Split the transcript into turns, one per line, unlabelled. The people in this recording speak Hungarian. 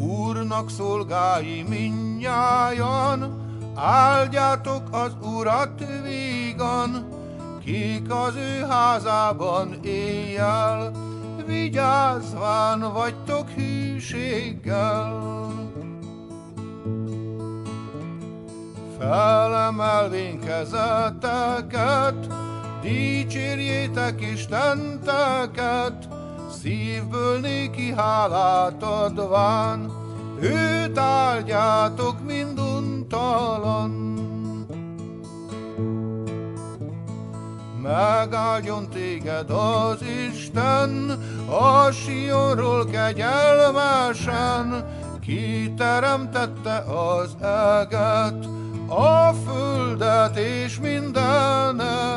Úrnak szolgái minnyájan, áldjátok az Urat vígan, kik az ő házában éjjel, vigyázván vagytok hűséggel. Felemelvén kezeteket, dicsérjétek Istenteket, szívből néki hálát adván, őt áldjátok minduntalan. Megáldjon téged az Isten, a Sionról kegyelmesen, ki teremtette az eget, a földet és mindeneket.